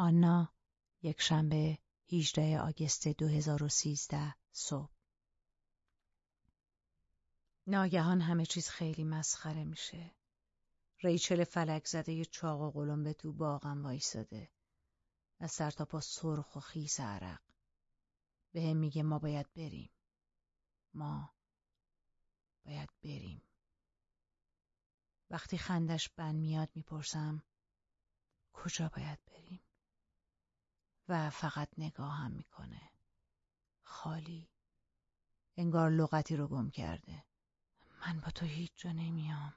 آنا یک شنبه 18 آگست 2013 صبح ناگهان همه چیز خیلی مسخره میشه. ریچل فلک زده چاق و قلمبه تو باغم وایساده. از سر تا پا سرخ و خیس عرق. به هم میگه ما باید بریم. ما باید بریم. وقتی خندش بن میاد می‌پرسم کجا باید بریم؟ و فقط نگاهم می‌کنه. خالی. انگار لغتی رو گم کرده. من با تو هیچ جا نمیام.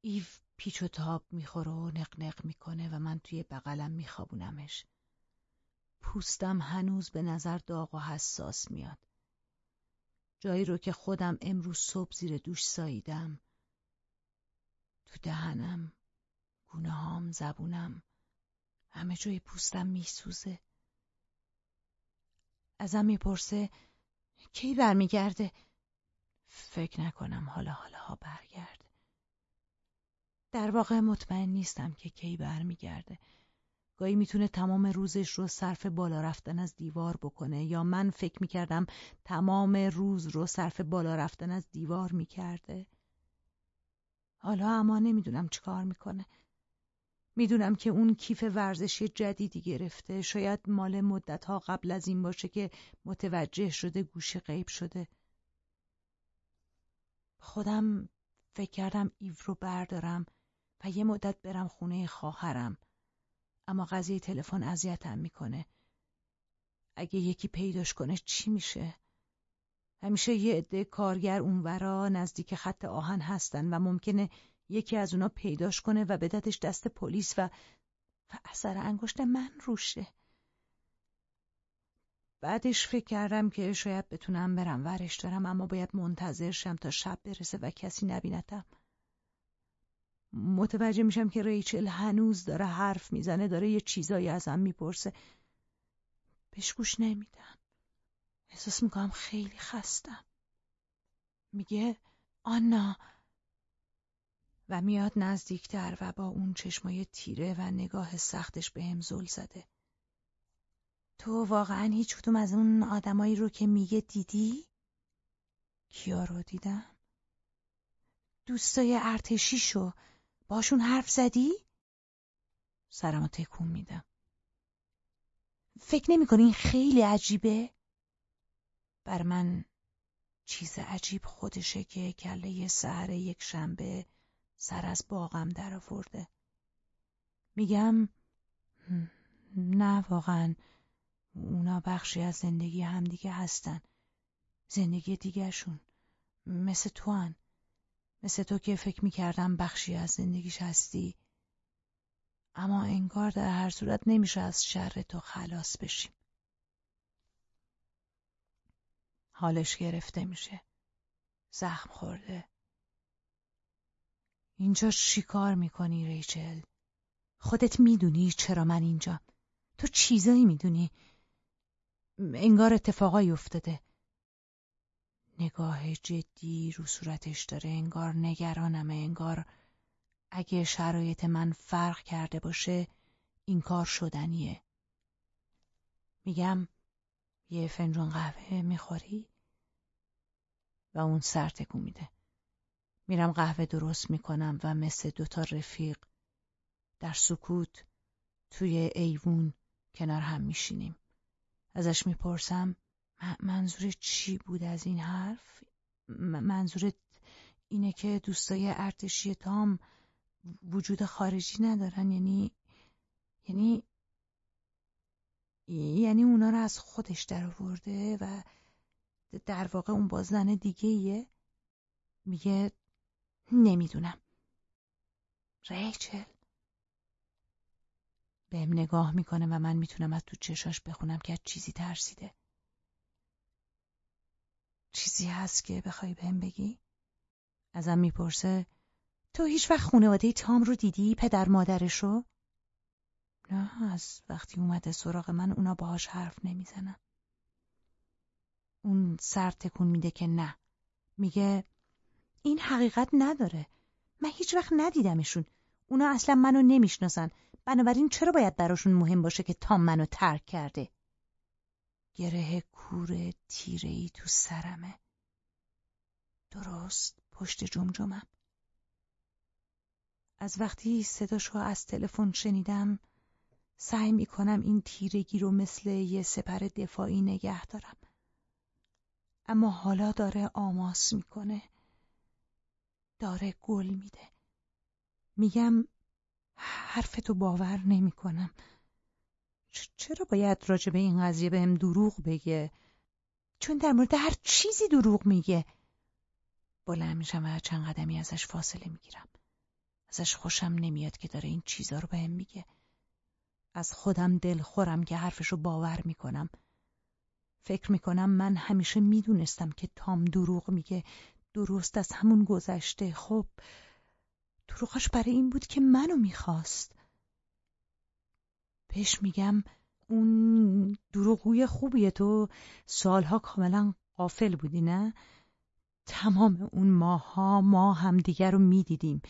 ایو پیچ و تاب می‌خوره و نقنق می‌کنه و من توی بغلم میخوابونمش. پوستم هنوز به نظر داغ و حساس میاد. جایی رو که خودم امروز صبح زیر دوش ساییدم. تو دهنم، گونه هام، زبونم، همه جای پوستم میسوزه. ازم می‌پرسه کی برمیگرده؟ فکر نکنم حالا حالا ها برگرده. در واقع مطمئن نیستم که کی برمیگرده. گاهی می‌تونه تمام روزش رو صرف بالا رفتن از دیوار بکنه یا من فکر می‌کردم تمام روز رو صرف بالا رفتن از دیوار می‌کرده. حالا اما نمی‌دونم چیکار می‌کنه. می‌دونم که اون کیف ورزشی جدیدی گرفته. شاید مال مدتها قبل از این باشه که متوجه شده گوشه غیب شده. خودم فکر کردم ایو رو بردارم و یه مدت برم خونه خواهرم. اما قضیه تلفن اذیتم می‌کنه. اگه یکی پیداش کنه چی میشه؟ همیشه یه عده کارگر اونورا نزدیک خط آهن هستن و ممکنه یکی از اونا پیداش کنه و بدتش دست پلیس و و اثر انگشت من روشه. بعدش فکر کردم که شاید بتونم برم ورش دارم اما باید منتظر شم تا شب برسه و کسی نبینتم. متوجه میشم که ریچل هنوز داره حرف می‌زنه داره یه چیزایی ازم می‌پرسه. بهش گوش نمیدم احساس می‌کنم خیلی خستم. میگه آنا و میاد نزدیکتر و با اون چشمای تیره و نگاه سختش به هم زل زده تو واقعا هیچ کدوم از اون آدمایی رو که میگه دیدی؟ کیا رو دیدم؟ دوستای ارتشیشو باشون حرف زدی؟ سرمو تکون میدم. فکر نمی این خیلی عجیبه؟ بر من چیز عجیب خودشه که کله سهر یک شنبه سر از باغم در آورده. میگم نه واقعا اونا بخشی از زندگی همدیگه هستن. زندگی دیگهشون مثل تو هن. مثل تو که فکر می‌کردم بخشی از زندگیش هستی اما انگار در هر صورت نمیشه از شر تو خلاص بشیم حالش گرفته میشه زخم خورده اینجا کار می‌کنی ریچل؟ خودت می‌دونی چرا من اینجا؟ تو چیزایی می‌دونی؟ انگار اتفاقایی افتاده. نگاه جدی رو صورتش داره انگار نگرانمه انگار اگه شرایط من فرق کرده باشه این کار شدنیه. میگم یه فنجون قهوه می‌خوری؟ و اون سر تکون میده. میرم قهوه درست می‌کنم و مثل دوتا رفیق در سکوت توی ایوون کنار هم میشینیم ازش می‌پرسم منظور چی بود از این حرف؟ منظورت اینه که دوستای ارتشی تام وجود خارجی ندارن یعنی یعنی یعنی اونا رو از خودش در آورده و در واقع اون با زن دیگه ایه؟ میگه نمی‌دونم. ریچل. بهم نگاه می‌کنه و من می‌تونم از تو چشاش بخونم که چیزی ترسیده. چیزی هست که بخوای بهم بگی؟ ازم می‌پرسه تو هیچ وقت خانواده تام رو دیدی پدر مادرشو؟ نه از وقتی اومده سراغ من اونا باهاش حرف نمی‌زنن. اون سر تکون میده که نه. میگه این حقیقت نداره. من هیچ وقت ندیدمشون. اونا اصلا منو نمی‌شناسن. بنابراین چرا باید براشون مهم باشه که تام منو ترک کرده؟ گره کور تیره ای تو سرمه. درست پشت جمجمم. از وقتی صداشو از تلفن شنیدم سعی می‌کنم این تیرگی رو مثل یه سپر دفاعی نگه دارم. اما حالا داره آماس می‌کنه. داره گل میده. میگم حرفتو باور نمی‌کنم. چرا باید راجع به این قضیه بهم دروغ بگه؟ چون در مورد هر چیزی دروغ میگه. بلند میشم و چند قدمی ازش فاصله می‌گیرم. ازش خوشم نمیاد که داره این چیزا رو بهم میگه. از خودم دل خورم که حرفشو باور می‌کنم. فکر می‌کنم من همیشه می‌دونستم که تام دروغ میگه. درست از همون گذشته. خب دروغش برای این بود که منو می‌خواست. بهش میگم اون دروغوی خوبیه تو. سالها کاملا قافل بودی نه؟ تمام اون ماها ما همدیگر رو می‌دیدیم.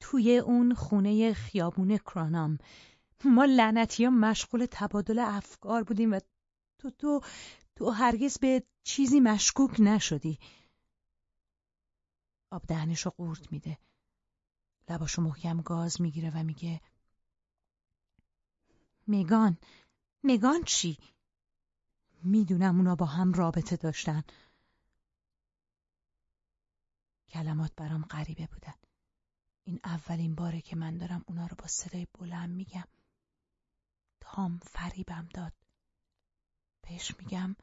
توی اون خونه خیابون کرانام. ما لعنتی ها مشغول تبادل افکار بودیم و تو تو تو هرگز به چیزی مشکوک نشدی. آب دهنشو قورت میده. لباشو محکم گاز می‌گیره و میگه میگان میگان چی؟ می‌دونم اونا با هم رابطه داشتن. کلمات برام غریبه بودن. این اولین باره که من دارم اونا رو با صدای بلند میگم. تام فریبم داد. بهش میگم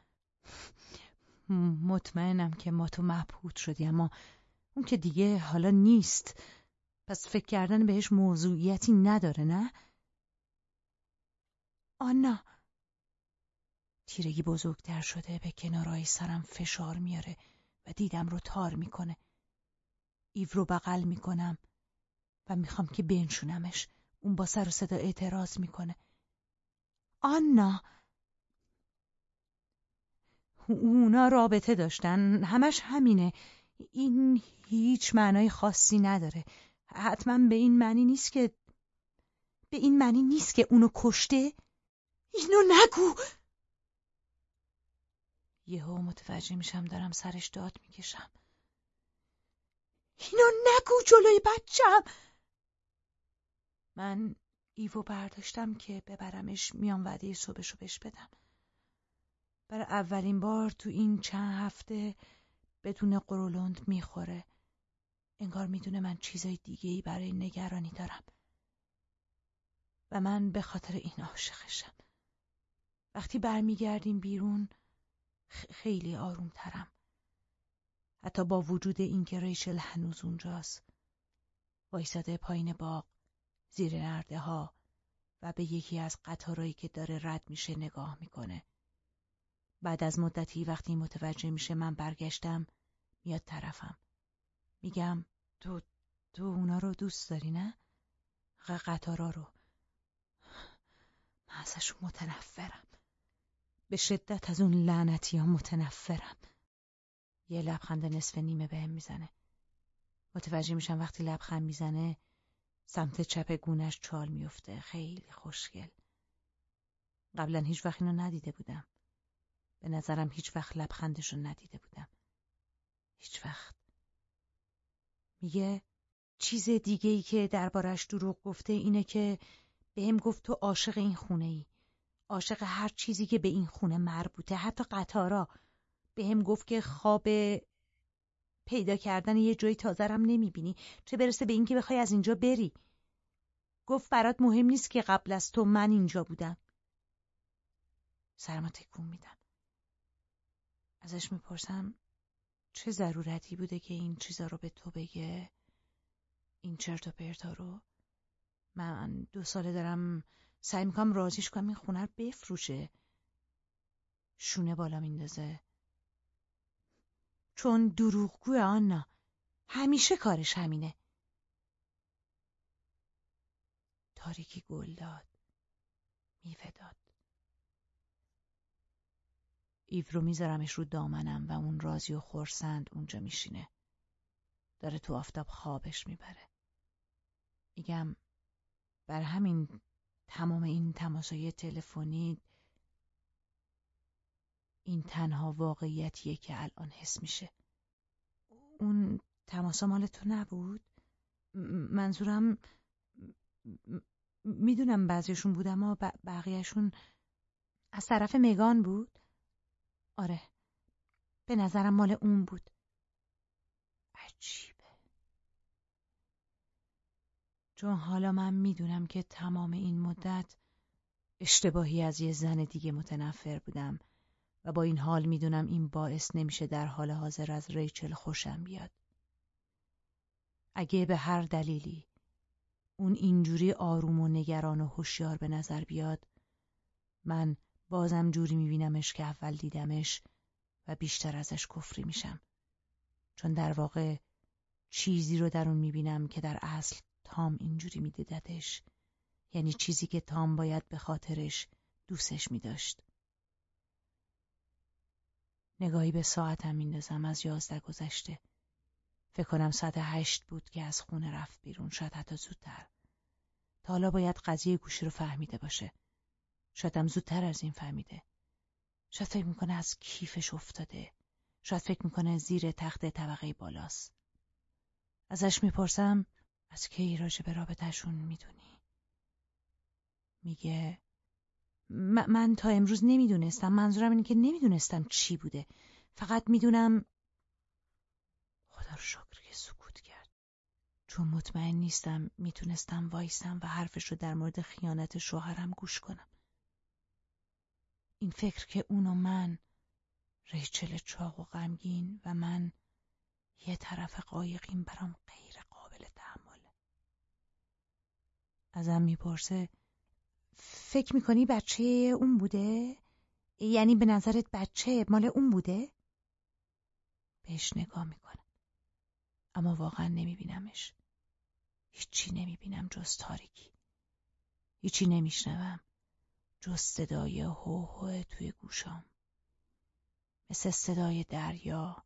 مطمئنم که ما تو مبهوت شدی اما اون که دیگه حالا نیست. پس فکر کردن بهش موضوعیتی نداره نه؟ آنا. تیرگی بزرگتر شده به کنارای سرم فشار میاره و دیدم رو تار می‌کنه. ایو رو بغل می‌کنم و می‌خوام که بنشونمش. اون با سر و صدا اعتراض می‌کنه. آنا. اونا رابطه داشتن. همش همینه. این هیچ معنای خاصی نداره. حتما به این معنی نیست که به این معنی نیست که اونو کشته؟ اینو نگو! یهو متوجه میشم دارم سرش داد می‌کشم. اینو نگو جلوی بچم! من ایوو برداشتم که ببرمش میام وعده صبحشو بش بدم. برای اولین بار تو این چند هفته بدون قرولند می‌خوره. انگار می‌دونه من چیزای دیگه ای برای نگرانی دارم. و من به خاطر این عاشقشم. وقتی برمیگردیم بیرون خیلی آروم ترم حتی با وجود اینکه ریشل هنوز اونجاست. وایساده پایین باغ زیر نرده ها و به یکی از قطارایی که داره رد میشه نگاه می‌کنه. بعد از مدتی وقتی متوجه میشه من برگشتم میاد طرفم. میگم تو تو اونا رو دوست داری نه؟ قطارا رو. من ازشون متنفرم. به شدت از اون لعنتی ها متنفرم. یه لبخند نصف نیمه بهم می‌زنه. متوجه میشم وقتی لبخند می‌زنه سمت چپ گونش چال میفته خیلی خوشگل. قبلا هیچ وقت اینو ندیده بودم. به نظرم هیچ وقت لبخندش رو ندیده بودم. هیچ وقت. میگه چیز دیگه ای که دربارش دروغ گفته اینه که بهم گفت تو عاشق این خونه ای عاشق هر چیزی که به این خونه مربوطه حتی قطارا. بهم گفت که خواب پیدا کردن یه جای تازرم نمی‌بینی. چه برسه به اینکه بخوای از اینجا بری. گفت برات مهم نیست که قبل از تو من اینجا بودم. سرما تکون میدم. ازش می‌پرسم چه ضرورتی بوده که این چیزا رو به تو بگه؟ این چرت و پرتا رو؟ من دو ساله دارم سعی می‌کنم رازیش کنم این خونه رو بفروشه. شونه بالا میندازه. چون دروغگو آنا همیشه کارش همینه. تاریکی گل داد. میوه داد. ایو رو میذارمش رو دامنم و اون رازی و خورسند اونجا میشینه. داره تو آفتاب خوابش می‌بره. میگم بر همین تمام این تماسای تلفنی این تنها واقعیتیه که الان حس میشه. اون تماسا مال تو نبود؟ منظورم می‌دونم بعضیشون بود اما بقیهشون از طرف مگان بود؟ آره. به نظرم مال اون بود. عجیبه. چون حالا من می‌دونم که تمام این مدت اشتباهی از یه زن دیگه متنفر بودم و با این حال می‌دونم این باعث نمیشه در حال حاضر از ریچل خوشم بیاد. اگه به هر دلیلی اون اینجوری آروم و نگران و هوشیار به نظر بیاد من بازم جوری میبینمش که اول دیدمش و بیشتر ازش کفری میشم. چون در واقع چیزی رو در اون می‌بینم که در اصل تام اینجوری میدیدتش. یعنی چیزی که تام باید به خاطرش دوستش میداشت. نگاهی به ساعتم میندازم از یازده گذشته. فکر کنم ساعت هشت بود که از خونه رفت بیرون شاید حتی زودتر. تا حالا باید قضیه گوشی رو فهمیده باشه. شاید زودتر از این فهمیده. شاید فکر می‌کنه از کیفش افتاده. شاید فکر می‌کنه زیر تخت طبقه بالاست. ازش می‌پرسم از کی راجع به رابطهشون می‌دونی؟ میگه من تا امروز نمی‌دونستم. منظورم اینه که نمی‌دونستم چی بوده. فقط می‌دونم خدا رو شکر که سکوت کرد. چون مطمئن نیستم می‌تونستم وایستم و حرفش رو در مورد خیانت شوهرم گوش کنم. این فکر که اون و من ریچل چاق و غمگین و من یه طرف قایقیم برام غیر قابل تحمله ازم می‌پرسه فکر می‌کنی بچه اون بوده؟ یعنی به نظرت بچه مال اون بوده؟ بهش نگاه می‌کنم. اما واقعا نمیبینمش. هیچی نمی‌بینم جز تاریکی. هیچی نمیشنوم. جز صدای هو هو توی گوشام. مثل صدای دریا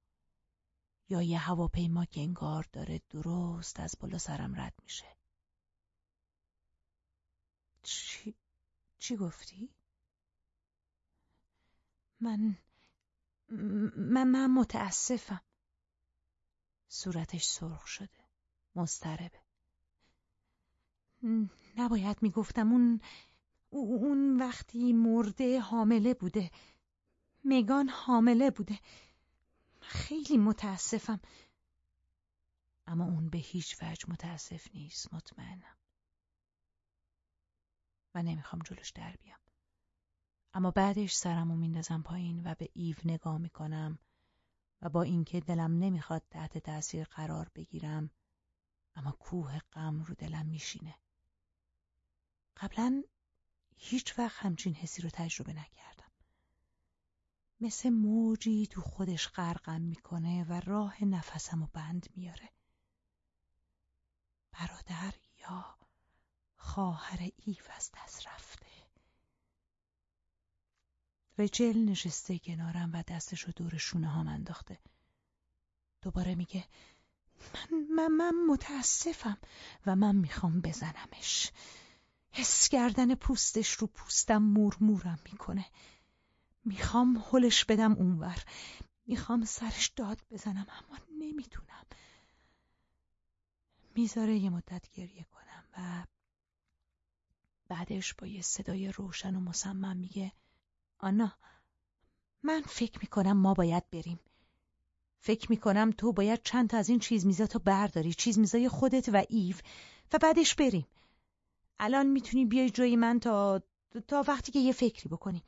یا یه هواپیما که انگار داره درست از بالا سرم رد میشه. چی؟ چی گفتی؟ من من من متاسفم. صورتش سرخ شده. مضطربه. نباید می‌گفتم اون اون وقتی مرده حامله بوده. مگان حامله بوده. خیلی متاسفم. اما اون به هیچ وجه متاسف نیست مطمئنم. و نمی‌خوام جلوش در بیام. اما بعدش سرمو میندازم پایین و به ایو نگاه می‌کنم و با اینکه دلم نمی‌خواد تحت تاثیر قرار بگیرم اما کوه غم رو دلم میشینه. قبلا هیچ وقت همچین حسی رو تجربه نکردم. مثل موجی تو خودش غرقم می‌کنه و راه نفسم رو بند میاره برادر یا خواهر ایف از دست رفته. رچل نشسته کنارم و دستشو دور شونه هم انداخته. دوباره میگه من, من, من متاسفم و من می‌خوام بزنمش. حس کردن پوستش رو پوستم مورمورم می‌کنه. می‌خوام حلش بدم اونور. می‌خوام سرش داد بزنم اما نمی‌تونم می‌ذاره یه مدت گریه کنم و بعدش با یه صدای روشن و مصمم میگه آنا من فکر می‌کنم ما باید بریم. فکر می‌کنم تو باید چند تا از این چیز میزاتو برداری چیز میزای خودت و ایو و بعدش بریم. الان می‌تونی بیای جای من تا تا وقتی که یه فکری بکنیم.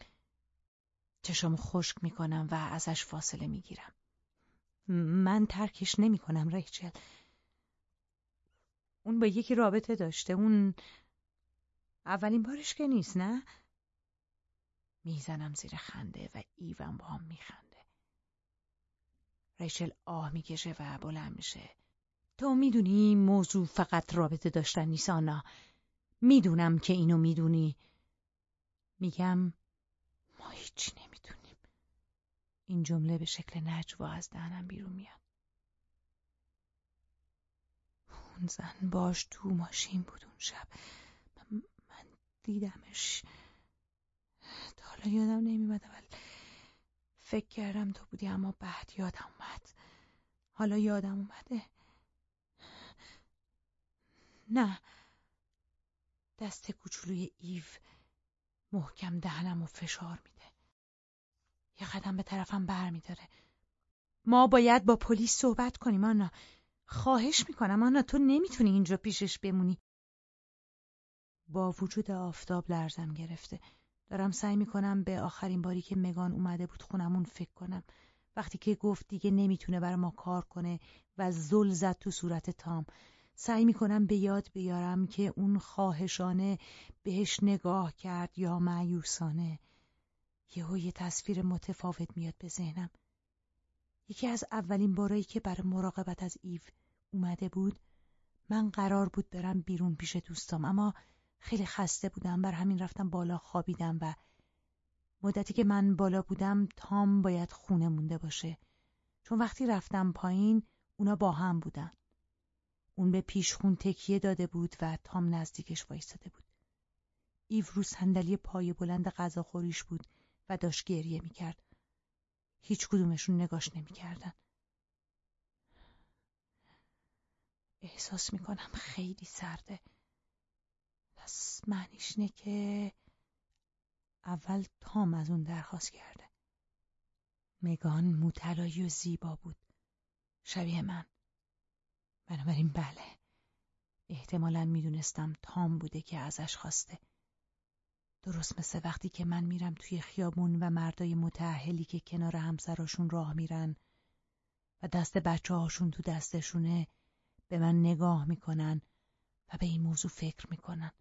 چشامو خشک می‌کنم و ازش فاصله می‌گیرم. من ترکش نمی‌کنم ریچل. اون با یکی رابطه داشته اون اولین بارش که نیست نه؟ می‌زنم زیر خنده و ایوم با هم میخنده. ریچل آه می‌کشه و بلند میشه. تو می‌دونی موضوع فقط رابطه داشتن نیست آنا. می‌دونم که اینو می‌دونی. میگم ما هیچی نمی‌دونیم. این جمله به شکل نجوا از دهنم بیرون میاد. اون زن باش تو ماشین بود اون شب. دیدمش. تا حالا یادم نمیمد اول فکر کردم تو بودی اما بعد یادم اومد. حالا یادم اومده. نه. دست کوچولوی ایو محکم دهنم و فشار میده. یه قدم به طرفم بر میداره ما باید با پلیس صحبت کنیم آنا. خواهش می‌کنم آنا تو نمی‌تونی اینجا پیشش بمونی. با وجود آفتاب لرزم گرفته. دارم سعی می‌کنم به آخرین باری که مگان اومده بود خونمون فکر کنم. وقتی که گفت دیگه نمی‌تونه برای ما کار کنه و زل زد تو صورت تام. سعی می‌کنم به یاد بیارم که اون خواهشانه بهش نگاه کرد یا معیوسانه. یهو یه تصویر متفاوت میاد به ذهنم. یکی از اولین بارایی که برای مراقبت از ایو اومده بود من قرار بود برم بیرون پیش دوستام اما خیلی خسته بودم بر همین رفتم بالا خوابیدم و مدتی که من بالا بودم تام باید خونه مونده باشه. چون وقتی رفتم پایین اونا با هم بودن. اون به پیشخون تکیه داده بود و تام نزدیکش وایستاده بود. ایو رو صندلی پای بلند غذاخوریش بود و داشت گریه می‌کرد. هیچ کدومشون نگاش نمی‌کردن. احساس می‌کنم خیلی سرده. پس معنیش نه که اول تام از اون درخواست کرده. مگان موطلایی و زیبا بود. شبیه من. بنابراین بله. احتمالا می‌دونستم تام بوده که ازش خواسته. درست مثل وقتی که من میرم توی خیابون و مردای متعهلی که کنار همسراشون راه میرن و دست بچه هاشون تو دستشونه به من نگاه می‌کنن و به این موضوع فکر می‌کنن.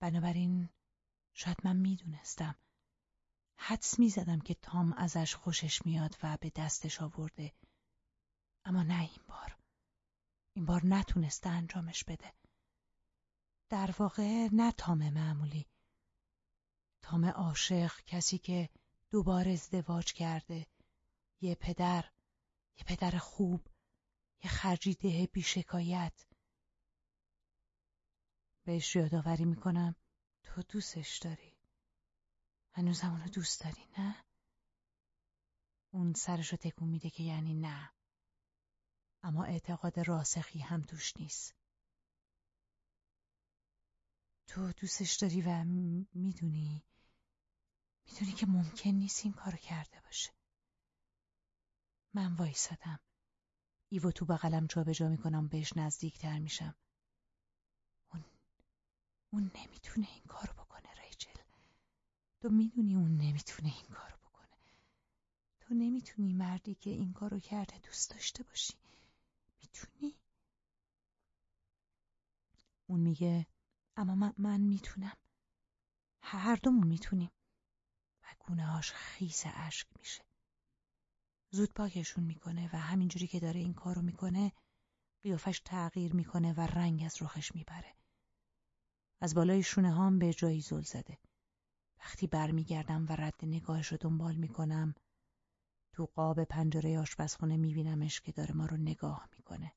بنابراین شاید من می‌دونستم. حدس می‌زدم که تام ازش خوشش میاد و به دستش آورده. اما نه این بار. این بار نتونسته انجامش بده. در واقع نه تام معمولی. تام عاشق کسی که دوبار ازدواج کرده. یه پدر یه پدر خوب یه خرجیده بیشکایت. بهش یادآوری می‌کنم. تو دوستش داری. هنوزم اونو دوست داری نه؟ اون سرشو تکون میده که یعنی نه. اما اعتقاد راسخی هم توش نیست. تو دوستش داری و می‌دونی؟ می‌دونی که ممکن نیست این کارو کرده باشه. من وایسادم. ایو تو بغلم جابجا می‌کنم بهش نزدیکتر میشم. اون اون نمی‌تونه این کارو بکنه ریچل. تو می‌دونی اون نمی‌تونه این کارو بکنه. تو نمی‌تونی مردی که این کارو کرده دوست داشته باشی. می‌تونی؟ اون میگه اما من, من می‌تونم. هر دومون می‌تونیم. و گونه هاش خیس اشک میشه. زود پاکشون می‌کنه و همینجوری که داره این کارو می‌کنه قیافش تغییر می‌کنه و رنگ از رخش می‌بره. از بالای شونه هام به جایی زل زده. وقتی برمیگردم و رد نگاهش رو دنبال می‌کنم تو قاب پنجره آشپزخونه میبینمش که داره ما رو نگاه می‌کنه.